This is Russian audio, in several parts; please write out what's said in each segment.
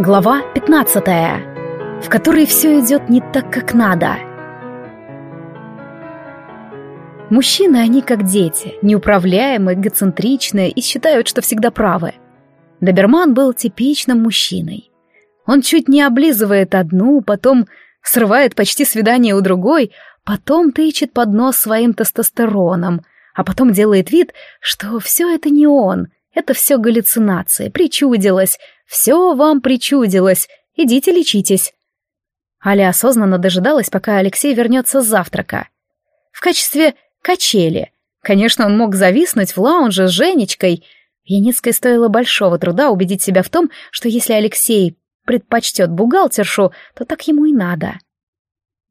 Глава 15, в которой все идет не так, как надо. Мужчины, они как дети, неуправляемые, эгоцентричные и считают, что всегда правы. Доберман был типичным мужчиной. Он чуть не облизывает одну, потом срывает почти свидание у другой, потом тычет под нос своим тестостероном, а потом делает вид, что все это не он, это все галлюцинации, причудилось, все вам причудилось, идите лечитесь. Аля осознанно дожидалась, пока Алексей вернется с завтрака. В качестве качели. Конечно, он мог зависнуть в лаунже с Женечкой. Яницкой стоило большого труда убедить себя в том, что если Алексей предпочтет бухгалтершу, то так ему и надо.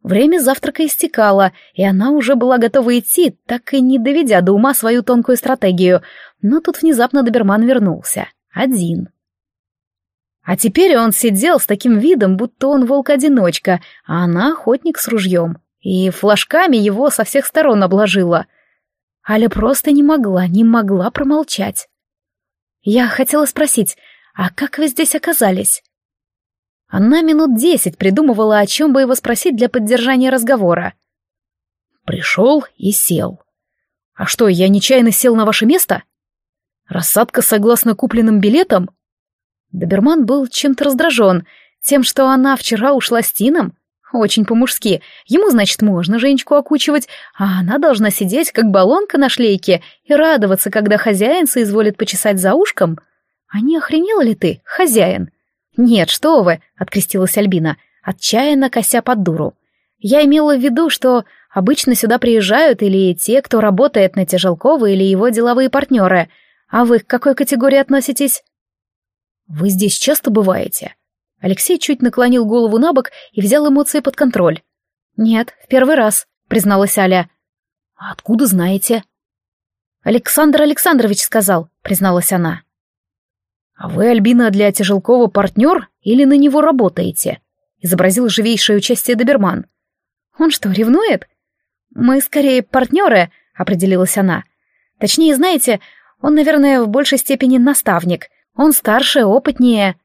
Время завтрака истекало, и она уже была готова идти, так и не доведя до ума свою тонкую стратегию, но тут внезапно доберман вернулся. Один. А теперь он сидел с таким видом, будто он волк-одиночка, а она охотник с ружьем, и флажками его со всех сторон обложила. Аля просто не могла, не могла промолчать. Я хотела спросить, а как вы здесь оказались? Она минут десять придумывала, о чем бы его спросить для поддержания разговора. Пришел и сел. А что, я нечаянно сел на ваше место? Рассадка согласно купленным билетам? Доберман был чем-то раздражен, тем, что она вчера ушла с Тином. Очень по-мужски. Ему, значит, можно Женечку окучивать, а она должна сидеть, как баллонка на шлейке, и радоваться, когда хозяин соизволит почесать за ушком. А не охренел ли ты, хозяин? Нет, что вы, — открестилась Альбина, отчаянно кося под дуру. Я имела в виду, что обычно сюда приезжают или те, кто работает на Тяжелкова, или его деловые партнеры. А вы к какой категории относитесь? «Вы здесь часто бываете?» Алексей чуть наклонил голову на бок и взял эмоции под контроль. «Нет, в первый раз», — призналась Аля. «А откуда знаете?» «Александр Александрович сказал», — призналась она. «А вы, Альбина, для Тяжелкова партнер или на него работаете?» — изобразил живейшее участие Доберман. «Он что, ревнует?» «Мы скорее партнеры», — определилась она. «Точнее, знаете, он, наверное, в большей степени наставник. Он старше, опытнее.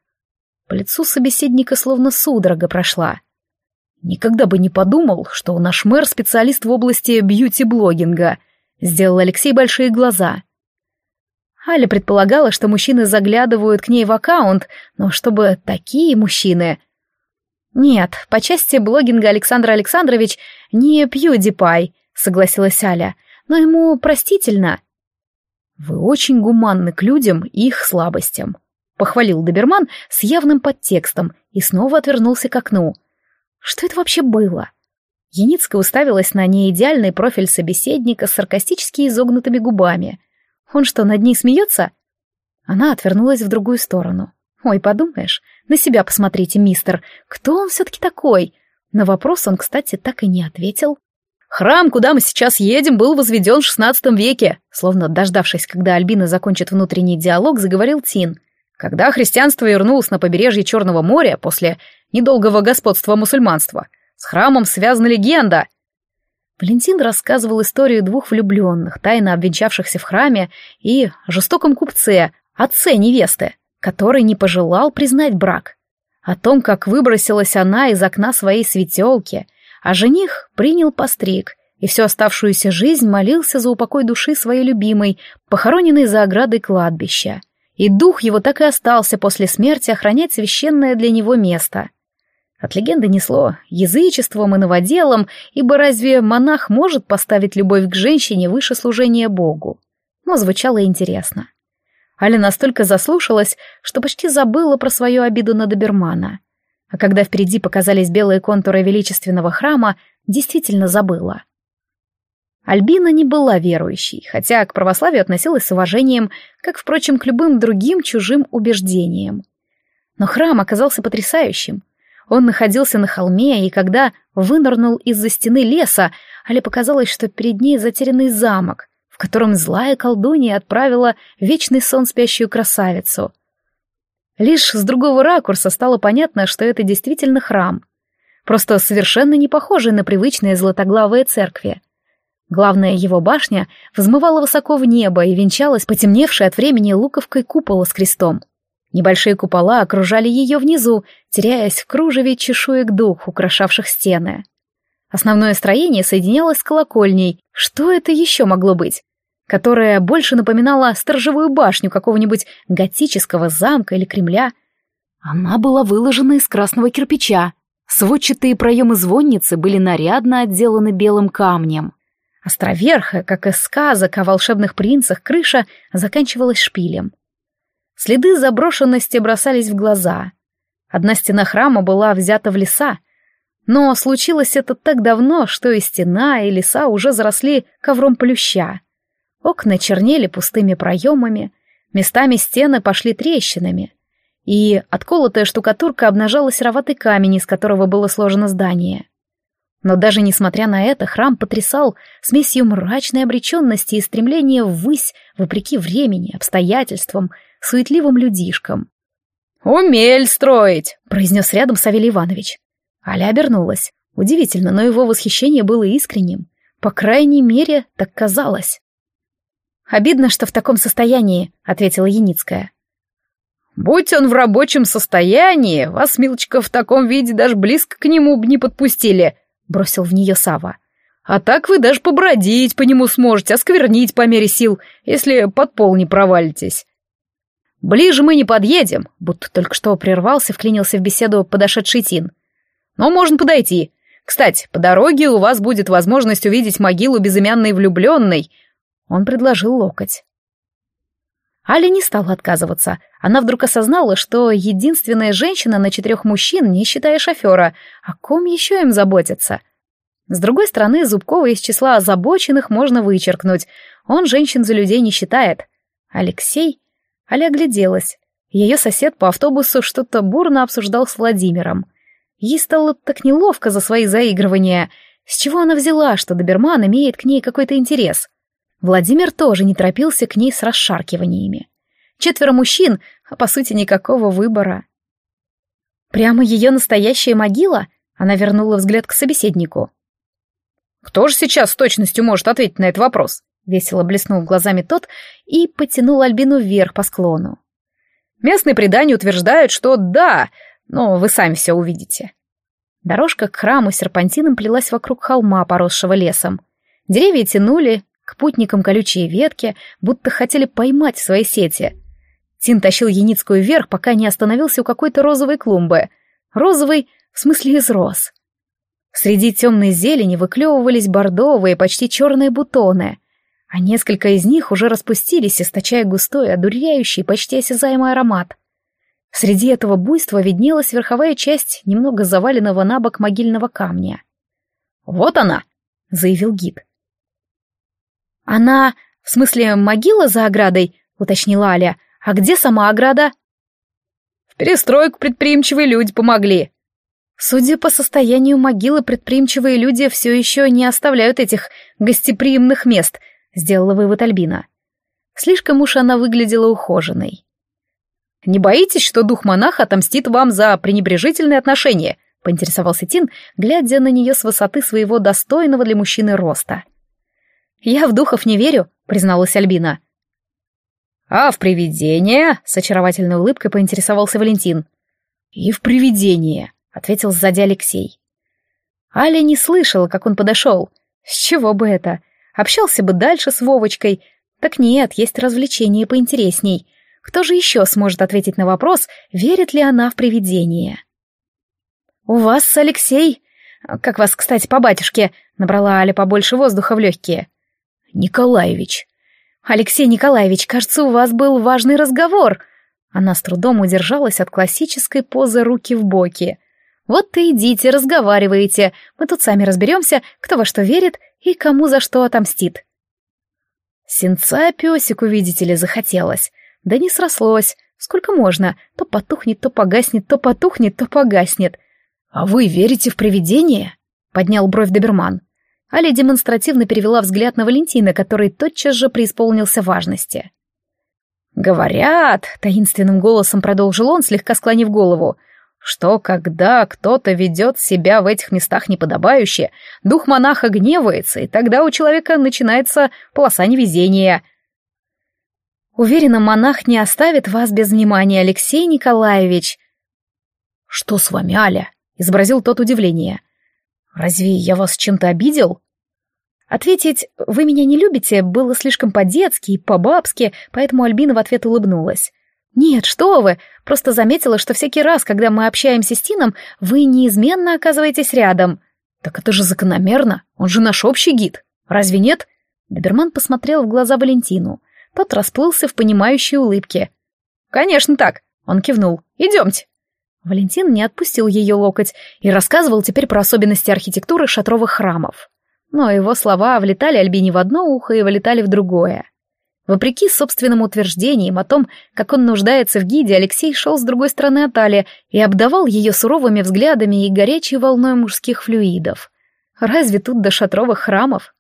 По лицу собеседника словно судорога прошла. Никогда бы не подумал, что наш мэр специалист в области бьюти-блогинга. Сделал Алексей большие глаза. Аля предполагала, что мужчины заглядывают к ней в аккаунт, но чтобы такие мужчины... «Нет, по части блогинга Александр Александрович не PewDiePie», — согласилась Аля, «но ему простительно. «Вы очень гуманны к людям и их слабостям», — похвалил Доберман с явным подтекстом и снова отвернулся к окну. «Что это вообще было?» Яницкая уставилась на неидеальный профиль собеседника с саркастически изогнутыми губами. «Он что, над ней смеется?» Она отвернулась в другую сторону. «Ой, подумаешь, на себя посмотрите, мистер, кто он все-таки такой?» На вопрос он, кстати, так и не ответил. Храм, куда мы сейчас едем, был возведен в XVI веке, словно дождавшись, когда Альбина закончит внутренний диалог, заговорил Тин. Когда христианство вернулось на побережье Черного моря после недолгого господства мусульманства, с храмом связана легенда. Валентин рассказывал историю двух влюбленных, тайно обвенчавшихся в храме, и жестоком купце, отце невесты, который не пожелал признать брак. О том, как выбросилась она из окна своей светелки — а жених принял постриг и всю оставшуюся жизнь молился за упокой души своей любимой, похороненной за оградой кладбища. И дух его так и остался после смерти охранять священное для него место. От легенды несло язычеством и новоделом, ибо разве монах может поставить любовь к женщине выше служения Богу? Но звучало интересно. Аля настолько заслушалась, что почти забыла про свою обиду на добермана а когда впереди показались белые контуры величественного храма, действительно забыла. Альбина не была верующей, хотя к православию относилась с уважением, как, впрочем, к любым другим чужим убеждениям. Но храм оказался потрясающим. Он находился на холме, и когда вынырнул из-за стены леса, Але показалось, что перед ней затерянный замок, в котором злая колдунья отправила вечный сон спящую красавицу — Лишь с другого ракурса стало понятно, что это действительно храм. Просто совершенно не похожий на привычные златоглавые церкви. Главная его башня взмывала высоко в небо и венчалась потемневшей от времени луковкой купола с крестом. Небольшие купола окружали ее внизу, теряясь в кружеве чешуек дух, украшавших стены. Основное строение соединялось с колокольней. Что это еще могло быть? Которая больше напоминала сторожевую башню какого-нибудь готического замка или Кремля. Она была выложена из красного кирпича. Сводчатые проемы звонницы были нарядно отделаны белым камнем. Островерхая, как из сказок о волшебных принцах, крыша заканчивалась шпилем. Следы заброшенности бросались в глаза. Одна стена храма была взята в леса, но случилось это так давно, что и стена, и леса уже заросли ковром плюща. Окна чернели пустыми проемами, местами стены пошли трещинами, и отколотая штукатурка обнажала сероватый камень, из которого было сложено здание. Но даже несмотря на это, храм потрясал смесью мрачной обреченности и стремления ввысь, вопреки времени, обстоятельствам, суетливым людишкам. «Умель строить!» — произнес рядом Савелий Иванович. Аля обернулась. Удивительно, но его восхищение было искренним. По крайней мере, так казалось. «Обидно, что в таком состоянии», — ответила Яницкая. «Будь он в рабочем состоянии, вас, Милочка, в таком виде даже близко к нему бы не подпустили», — бросил в нее Сава. «А так вы даже побродить по нему сможете, осквернить по мере сил, если под пол не провалитесь. Ближе мы не подъедем, будто только что прервался, вклинился в беседу подошедший Тин. Но можно подойти. Кстати, по дороге у вас будет возможность увидеть могилу безымянной влюбленной. Он предложил локоть. Аля не стала отказываться. Она вдруг осознала, что единственная женщина на четырех мужчин, не считая шофера, о ком еще им заботиться. С другой стороны, Зубкова из числа озабоченных можно вычеркнуть. Он женщин за людей не считает. Алексей Аля огляделась. Ее сосед по автобусу что-то бурно обсуждал с Владимиром. Ей стало так неловко за свои заигрывания. С чего она взяла, что доберман имеет к ней какой-то интерес? Владимир тоже не торопился к ней с расшаркиваниями. Четверо мужчин, а по сути никакого выбора. Прямо ее настоящая могила? Она вернула взгляд к собеседнику. «Кто же сейчас с точностью может ответить на этот вопрос?» Весело блеснул глазами тот и потянул Альбину вверх по склону. Местные предания утверждают, что да, но вы сами все увидите. Дорожка к храму серпантином плелась вокруг холма, поросшего лесом. Деревья тянули к путникам колючие ветки, будто хотели поймать свои сети. Тин тащил Яницкую вверх, пока не остановился у какой-то розовой клумбы. Розовой, в смысле из роз. Среди темной зелени выклевывались бордовые, почти черные бутоны а несколько из них уже распустились, источая густой, одуряющий, почти осязаемый аромат. Среди этого буйства виднелась верховая часть немного заваленного на бок могильного камня. «Вот она!» — заявил гид. «Она, в смысле, могила за оградой?» — уточнила Аля. «А где сама ограда?» «В перестройку предприимчивые люди помогли», Судя по состоянию могилы, предприимчивые люди все еще не оставляют этих гостеприимных мест, сделала вывод Альбина. Слишком уж она выглядела ухоженной. «Не боитесь, что дух монаха отомстит вам за пренебрежительные отношения?» — поинтересовался Тин, глядя на нее с высоты своего достойного для мужчины роста. «Я в духов не верю», — призналась Альбина. «А в привидения?» — с очаровательной улыбкой поинтересовался Валентин. «И в привидения», — ответил сзади Алексей. Аля не слышала, как он подошел. С чего бы это? Общался бы дальше с Вовочкой. Так нет, есть развлечение поинтересней. Кто же еще сможет ответить на вопрос, верит ли она в привидение? «У вас, Алексей...» «Как вас, кстати, по батюшке?» — набрала Аля побольше воздуха в легкие. «Николаевич». «Алексей Николаевич, кажется, у вас был важный разговор». Она с трудом удержалась от классической позы руки в боки. «Вот и идите, разговаривайте. Мы тут сами разберемся, кто во что верит и кому за что отомстит. Сенца песику, видите ли, захотелось. Да не срослось. Сколько можно? То потухнет, то погаснет, то потухнет, то погаснет. А вы верите в привидения? Поднял бровь доберман. Аля демонстративно перевела взгляд на Валентина, который тотчас же преисполнился важности. «Говорят», — таинственным голосом продолжил он, слегка склонив голову, — что когда кто-то ведет себя в этих местах неподобающе, дух монаха гневается, и тогда у человека начинается полоса невезения. Уверена, монах не оставит вас без внимания, Алексей Николаевич. Что с вами, Аля? изобразил тот удивление. Разве я вас чем-то обидел? Ответить «вы меня не любите» было слишком по-детски и по-бабски, поэтому Альбина в ответ улыбнулась. «Нет, что вы, просто заметила, что всякий раз, когда мы общаемся с Тином, вы неизменно оказываетесь рядом». «Так это же закономерно, он же наш общий гид, разве нет?» Доберман посмотрел в глаза Валентину. Тот расплылся в понимающей улыбке. «Конечно так», — он кивнул. «Идемте». Валентин не отпустил ее локоть и рассказывал теперь про особенности архитектуры шатровых храмов. Но его слова влетали Альбине в одно ухо и вылетали в другое. Вопреки собственным утверждениям о том, как он нуждается в гиде, Алексей шел с другой стороны от Али и обдавал ее суровыми взглядами и горячей волной мужских флюидов. Разве тут до шатровых храмов?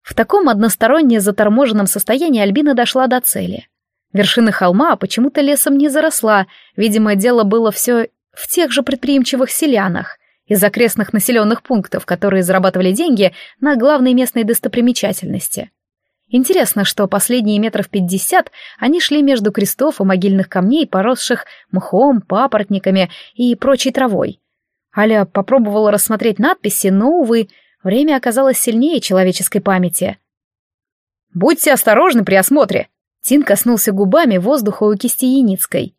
В таком односторонне заторможенном состоянии Альбина дошла до цели. Вершина холма почему-то лесом не заросла, видимо, дело было все в тех же предприимчивых селянах из окрестных населенных пунктов, которые зарабатывали деньги на главной местной достопримечательности. Интересно, что последние метров пятьдесят они шли между крестов и могильных камней, поросших мхом, папоротниками и прочей травой. Аля попробовала рассмотреть надписи, но, увы, время оказалось сильнее человеческой памяти. «Будьте осторожны при осмотре», Тин коснулся губами воздуха у кисти Яницкой.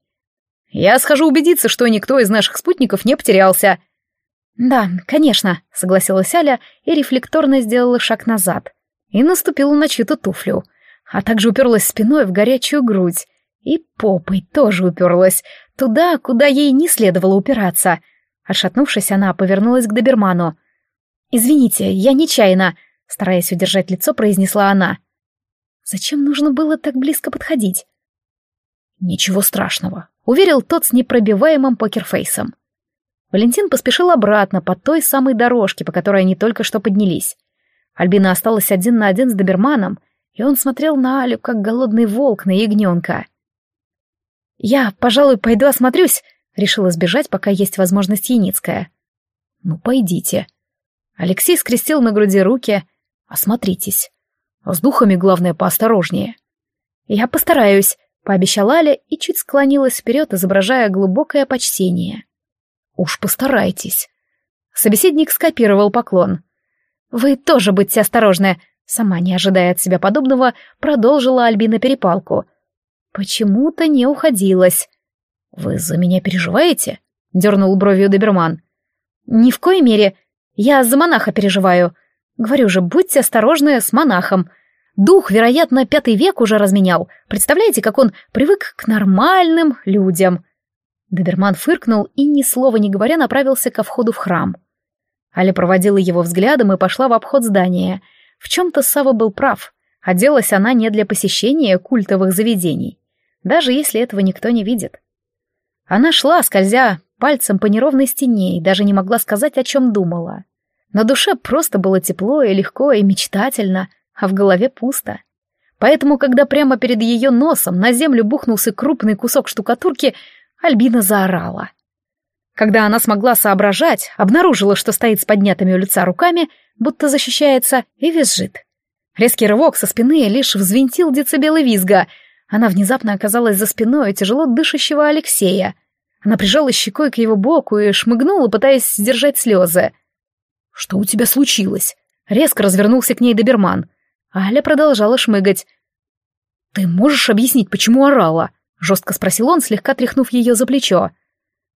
«Я схожу убедиться, что никто из наших спутников не потерялся». «Да, конечно», — согласилась Аля и рефлекторно сделала шаг назад. И наступила на чью-то туфлю, а также уперлась спиной в горячую грудь. И попой тоже уперлась, туда, куда ей не следовало упираться. Отшатнувшись, она повернулась к доберману. «Извините, я нечаянно», — стараясь удержать лицо, произнесла она. Зачем нужно было так близко подходить? Ничего страшного, уверил тот с непробиваемым покерфейсом. Валентин поспешил обратно по той самой дорожке, по которой они только что поднялись. Альбина осталась один на один с доберманом, и он смотрел на Алю, как голодный волк на ягненка. «Я, пожалуй, пойду осмотрюсь», — решила сбежать, пока есть возможность Яницкая. «Ну, пойдите». Алексей скрестил на груди руки. «Осмотритесь. С духами, главное, поосторожнее. Я постараюсь, пообещала Аля и чуть склонилась вперед, изображая глубокое почтение. Уж постарайтесь. Собеседник скопировал поклон. Вы тоже будьте осторожны, сама не ожидая от себя подобного, продолжила Альбина перепалку. Почему-то не уходилась. Вы за меня переживаете? дернул бровью доберман. Ни в коей мере. Я за монаха переживаю. Говорю же, будьте осторожны с монахом. Дух, вероятно, пятый век уже разменял. Представляете, как он привык к нормальным людям. Доберман фыркнул и, ни слова не говоря, направился ко входу в храм. Аля проводила его взглядом и пошла в обход здания. В чем-то Сава был прав. Оделась она не для посещения культовых заведений, даже если этого никто не видит. Она шла, скользя пальцем по неровной стене, и даже не могла сказать, о чем думала. На душе просто было тепло и легко и мечтательно, а в голове пусто. Поэтому, когда прямо перед ее носом на землю бухнулся крупный кусок штукатурки, Альбина заорала. Когда она смогла соображать, обнаружила, что стоит с поднятыми у лица руками, будто защищается, и визжит. Резкий рывок со спины лишь взвинтил децибелы визга. Она внезапно оказалась за спиной тяжело дышащего Алексея. Она прижала щекой к его боку и шмыгнула, пытаясь сдержать слезы. «Что у тебя случилось?» Резко развернулся к ней доберман. Аля продолжала шмыгать. «Ты можешь объяснить, почему орала?» — жестко спросил он, слегка тряхнув ее за плечо.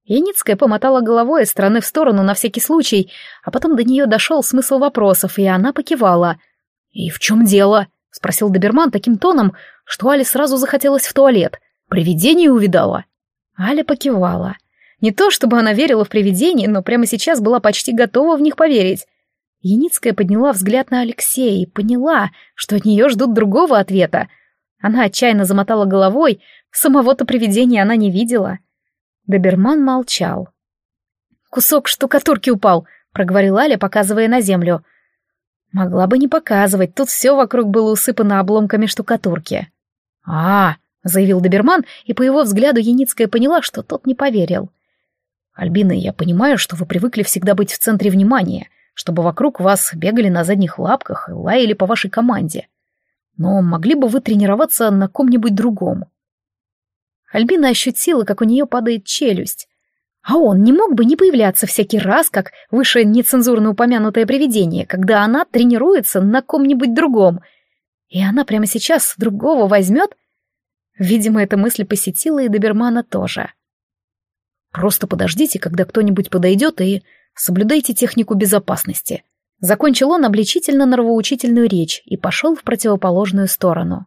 Яницкая помотала головой из стороны в сторону на всякий случай, а потом до нее дошел смысл вопросов, и она покивала. «И в чем дело?» — спросил доберман таким тоном, что Але сразу захотелось в туалет. «Привидение увидала?» Аля покивала. Не то чтобы она верила в привидения, но прямо сейчас была почти готова в них поверить. Яницкая подняла взгляд на Алексея и поняла, что от нее ждут другого ответа. Она отчаянно замотала головой, самого-то привидения она не видела. Доберман молчал. «Кусок штукатурки упал», — проговорила Аля, показывая на землю. Могла бы не показывать, тут все вокруг было усыпано обломками штукатурки. «А, -а — заявил доберман, и по его взгляду Яницкая поняла, что тот не поверил. «Альбина, я понимаю, что вы привыкли всегда быть в центре внимания, чтобы вокруг вас бегали на задних лапках и лаяли по вашей команде. Но могли бы вы тренироваться на ком-нибудь другом?» Альбина ощутила, как у нее падает челюсть. А он не мог бы не появляться всякий раз, как выше нецензурно упомянутое привидение, когда она тренируется на ком-нибудь другом. И она прямо сейчас другого возьмет? Видимо, эта мысль посетила и Добермана тоже. Просто подождите, когда кто-нибудь подойдет, и соблюдайте технику безопасности. Закончил он обличительно-нравоучительную речь и пошел в противоположную сторону.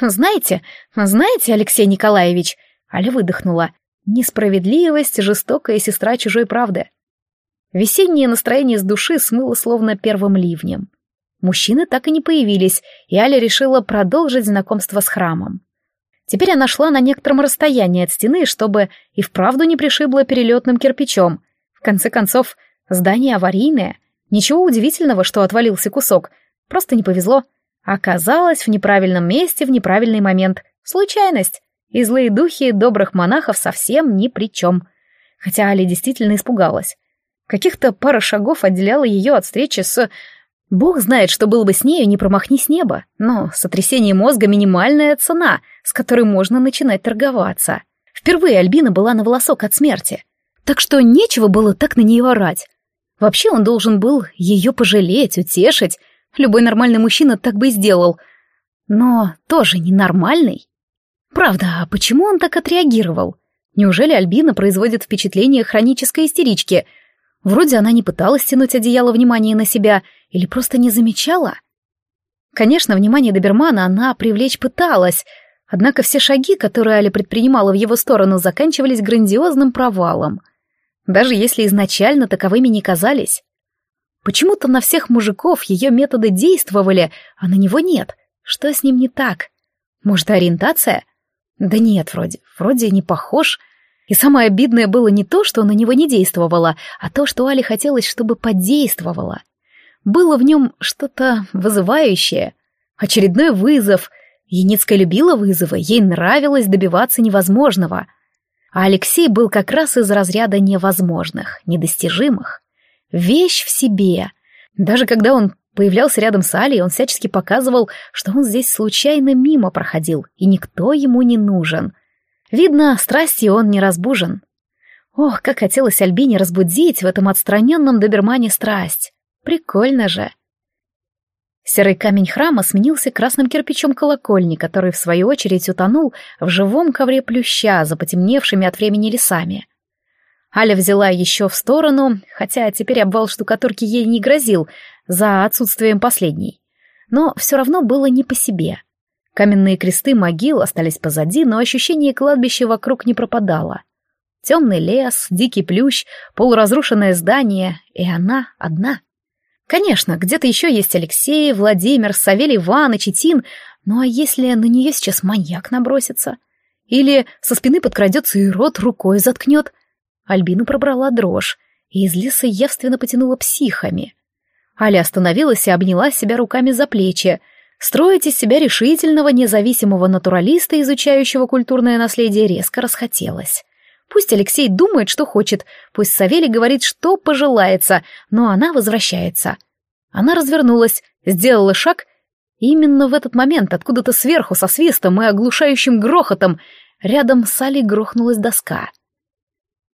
«Знаете, знаете, Алексей Николаевич...» Аля выдохнула. «Несправедливость — жестокая сестра чужой правды». Весеннее настроение с души смыло словно первым ливнем. Мужчины так и не появились, и Аля решила продолжить знакомство с храмом. Теперь она шла на некотором расстоянии от стены, чтобы и вправду не пришибло перелетным кирпичом. В конце концов, здание аварийное. Ничего удивительного, что отвалился кусок. Просто не повезло. Оказалась в неправильном месте в неправильный момент. Случайность. И злые духи добрых монахов совсем ни при чем. Хотя Али действительно испугалась. Каких-то пара шагов отделяла ее от встречи с... Бог знает, что было бы с нею, не промахнись небо. Но сотрясение мозга — минимальная цена, с которой можно начинать торговаться. Впервые Альбина была на волосок от смерти. Так что нечего было так на нее орать. Вообще он должен был ее пожалеть, утешить, Любой нормальный мужчина так бы и сделал. Но тоже ненормальный. Правда, а почему он так отреагировал? Неужели Альбина производит впечатление хронической истерички? Вроде она не пыталась тянуть одеяло внимания на себя или просто не замечала. Конечно, внимание добермана она привлечь пыталась, однако все шаги, которые Аля предпринимала в его сторону, заканчивались грандиозным провалом. Даже если изначально таковыми не казались. Почему-то на всех мужиков ее методы действовали, а на него нет. Что с ним не так? Может, ориентация? Да нет, вроде, вроде не похож. И самое обидное было не то, что на него не действовало, а то, что Али хотелось, чтобы подействовало. Было в нем что-то вызывающее. Очередной вызов. Яницкая любила вызовы, ей нравилось добиваться невозможного. А Алексей был как раз из разряда невозможных, недостижимых. Вещь в себе. Даже когда он появлялся рядом с Алей, он всячески показывал, что он здесь случайно мимо проходил, и никто ему не нужен. Видно, страстью он не разбужен. Ох, как хотелось Альбине разбудить в этом отстраненном добермане страсть. Прикольно же. Серый камень храма сменился красным кирпичом колокольни, который, в свою очередь, утонул в живом ковре плюща за потемневшими от времени лесами. Аля взяла еще в сторону, хотя теперь обвал штукатурки ей не грозил за отсутствием последней. Но все равно было не по себе. Каменные кресты могил остались позади, но ощущение кладбища вокруг не пропадало. Темный лес, дикий плющ, полуразрушенное здание, и она одна. Конечно, где-то еще есть Алексей, Владимир, Савелий Иванович и Тин, ну а если на нее сейчас маньяк набросится? Или со спины подкрадется и рот рукой заткнет? Альбину пробрала дрожь, и из леса явственно потянула психами. Аля остановилась и обняла себя руками за плечи. Строить из себя решительного, независимого натуралиста, изучающего культурное наследие, резко расхотелось. Пусть Алексей думает, что хочет, пусть Савелий говорит, что пожелается, но она возвращается. Она развернулась, сделала шаг, именно в этот момент откуда-то сверху со свистом и оглушающим грохотом рядом с Алей грохнулась доска —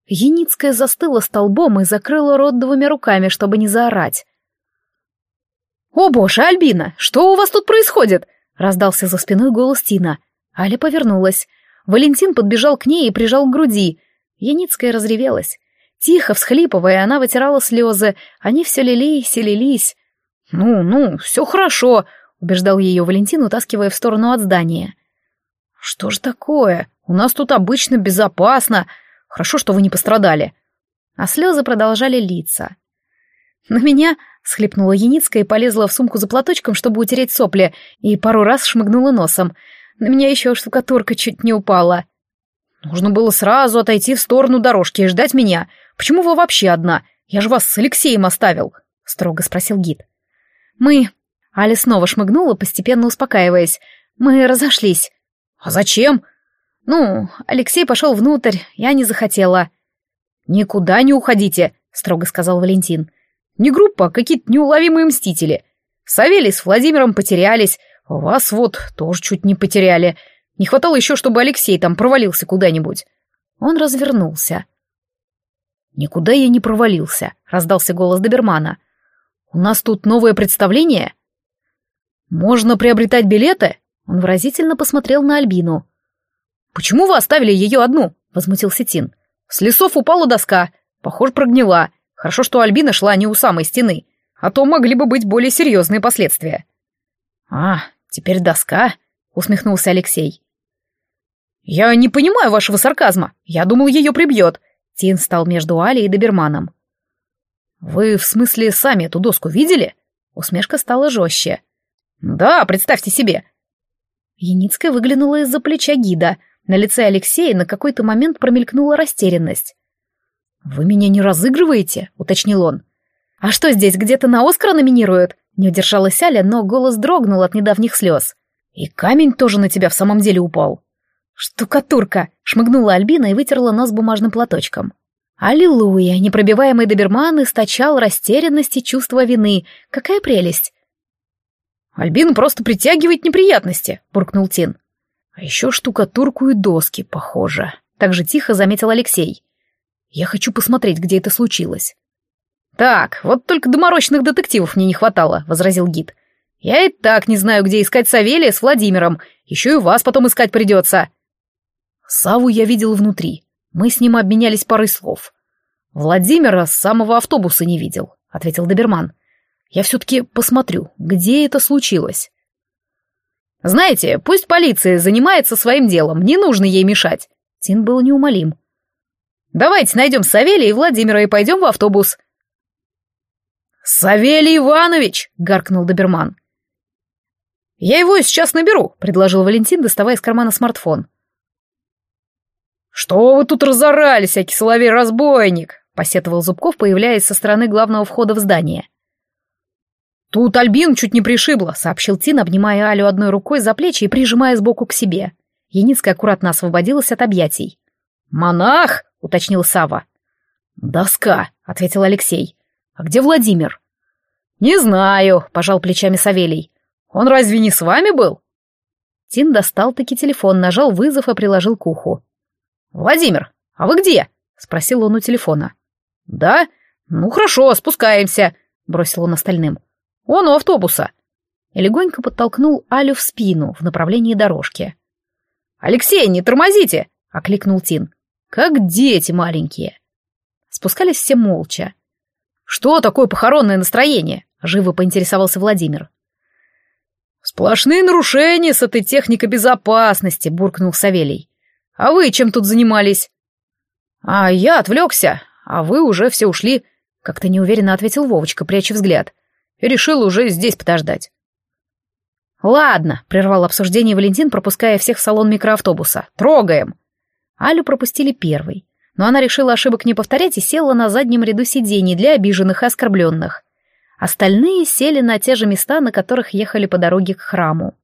Яницкая застыла столбом и закрыла рот двумя руками, чтобы не заорать. «О боже, Альбина, что у вас тут происходит?» — раздался за спиной голос Тина. Аля повернулась. Валентин подбежал к ней и прижал к груди. Яницкая разревелась. Тихо, всхлипывая, она вытирала слезы. Они все лились и лились. «Ну, ну, все хорошо», — убеждал ее Валентин, утаскивая в сторону от здания. «Что ж такое? У нас тут обычно безопасно», Хорошо, что вы не пострадали. А слезы продолжали литься. На меня схлипнула Яницкая и полезла в сумку за платочком, чтобы утереть сопли, и пару раз шмыгнула носом. На меня еще штукатурка чуть не упала. Нужно было сразу отойти в сторону дорожки и ждать меня. Почему вы вообще одна? Я же вас с Алексеем оставил, — строго спросил гид. Мы... Аля снова шмыгнула, постепенно успокаиваясь. Мы разошлись. А зачем? «Ну, Алексей пошел внутрь, я не захотела». «Никуда не уходите», — строго сказал Валентин. «Не группа, а какие-то неуловимые мстители. Савелий с Владимиром потерялись. Вас вот тоже чуть не потеряли. Не хватало еще, чтобы Алексей там провалился куда-нибудь. Он развернулся. «Никуда я не провалился», — раздался голос Добермана. «У нас тут новое представление?» «Можно приобретать билеты?» Он выразительно посмотрел на Альбину. «Почему вы оставили ее одну?» — возмутился Тин. «С лесов упала доска. Похоже, прогнила. Хорошо, что Альбина шла не у самой стены, а то могли бы быть более серьезные последствия». «А, теперь доска?» — усмехнулся Алексей. «Я не понимаю вашего сарказма. Я думал, ее прибьет». Тин стал между Али и Доберманом. «Вы, в смысле, сами эту доску видели?» Усмешка стала жестче. «Да, представьте себе». Яницкая выглянула из-за плеча гида. На лице Алексея на какой-то момент промелькнула растерянность. «Вы меня не разыгрываете?» — уточнил он. «А что здесь, где-то на Оскар номинируют?» Не удержалась Аля, но голос дрогнул от недавних слез. «И камень тоже на тебя в самом деле упал». «Штукатурка!» — шмыгнула Альбина и вытерла нос бумажным платочком. «Аллилуйя!» — непробиваемый доберман источал растерянность и чувство вины. Какая прелесть! «Альбина просто притягивает неприятности», — буркнул Тин. «А еще штукатурку и доски, похоже», — так же тихо заметил Алексей. «Я хочу посмотреть, где это случилось». «Так, вот только доморощенных детективов мне не хватало», — возразил гид. «Я и так не знаю, где искать Савелия с Владимиром. Еще и вас потом искать придется». Саву я видел внутри. Мы с ним обменялись парой слов. Владимира с самого автобуса не видел, ответил Доберман. Я все-таки посмотрю, где это случилось. Знаете, пусть полиция занимается своим делом, не нужно ей мешать. Тин был неумолим. Давайте найдем Савелия и Владимира и пойдем в автобус. «Савелий Иванович!» — гаркнул Доберман. «Я его сейчас наберу», — предложил Валентин, доставая из кармана смартфон. «Что вы тут разорались, всякий соловей-разбойник?» — посетовал Зубков, появляясь со стороны главного входа в здание. «Тут Альбин чуть не пришибла», — сообщил Тин, обнимая Алю одной рукой за плечи и прижимая сбоку к себе. Яницкая аккуратно освободилась от объятий. «Монах!» — уточнил Сава. «Доска», — ответил Алексей. «А где Владимир?» «Не знаю», — пожал плечами Савелий. «Он разве не с вами был?» Тин достал таки телефон, нажал вызов и приложил к уху. «Владимир, а вы где?» — спросил он у телефона. «Да? Ну хорошо, спускаемся», — бросил он остальным. «Он у автобуса». И легонько подтолкнул Алю в спину в направлении дорожки. «Алексей, не тормозите!» — окликнул Тин. «Как дети маленькие». Спускались все молча. «Что такое похоронное настроение?» — живо поинтересовался Владимир. «Сплошные нарушения с этой техникой безопасности», — буркнул Савелий. А вы чем тут занимались?» «А я отвлекся, а вы уже все ушли», — как-то неуверенно ответил Вовочка, пряча взгляд. «И решил уже здесь подождать». «Ладно», — прервал обсуждение Валентин, пропуская всех в салон микроавтобуса. «Трогаем». Алю пропустили первой, но она решила ошибок не повторять и села на заднем ряду сидений для обиженных и оскорбленных. Остальные сели на те же места, на которых ехали по дороге к храму.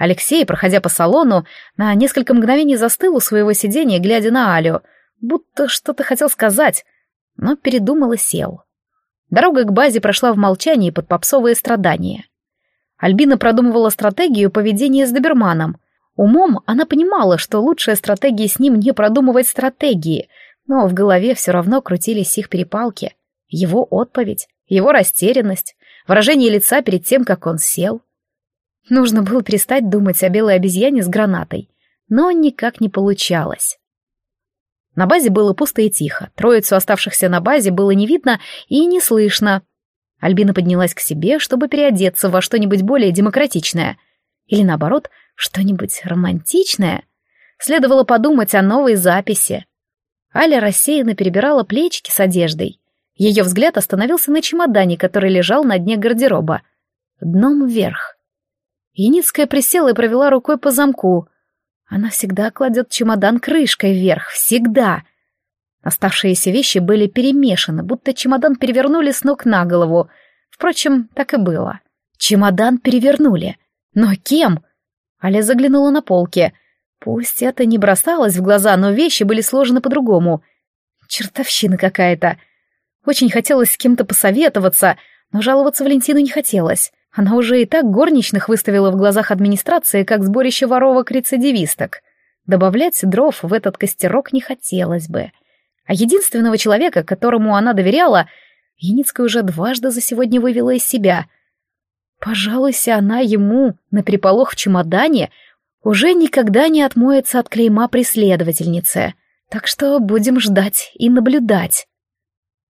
Алексей, проходя по салону, на несколько мгновений застыл у своего сидения, глядя на Алю, будто что-то хотел сказать, но передумал и сел. Дорога к базе прошла в молчании под попсовые страдания. Альбина продумывала стратегию поведения с доберманом. Умом она понимала, что лучшая стратегия с ним не продумывать стратегии, но в голове все равно крутились их перепалки. Его отповедь, его растерянность, выражение лица перед тем, как он сел — Нужно было перестать думать о белой обезьяне с гранатой, но никак не получалось. На базе было пусто и тихо, троицу оставшихся на базе было не видно и не слышно. Альбина поднялась к себе, чтобы переодеться во что-нибудь более демократичное. Или наоборот, что-нибудь романтичное. Следовало подумать о новой записи. Аля рассеянно перебирала плечики с одеждой. Ее взгляд остановился на чемодане, который лежал на дне гардероба. Дном вверх. Яницкая присела и провела рукой по замку. Она всегда кладет чемодан крышкой вверх, всегда. Оставшиеся вещи были перемешаны, будто чемодан перевернули с ног на голову. Впрочем, так и было. Чемодан перевернули. Но кем? Аля заглянула на полки. Пусть это не бросалось в глаза, но вещи были сложены по-другому. Чертовщина какая-то. Очень хотелось с кем-то посоветоваться, но жаловаться Валентину не хотелось. Она уже и так горничных выставила в глазах администрации как сборище воровок-рецидивисток. Добавлять дров в этот костерок не хотелось бы. А единственного человека, которому она доверяла, Яницкая уже дважды за сегодня вывела из себя. Пожалуйся она ему на переполох в чемодане, уже никогда не отмоется от клейма преследовательницы. Так что будем ждать и наблюдать.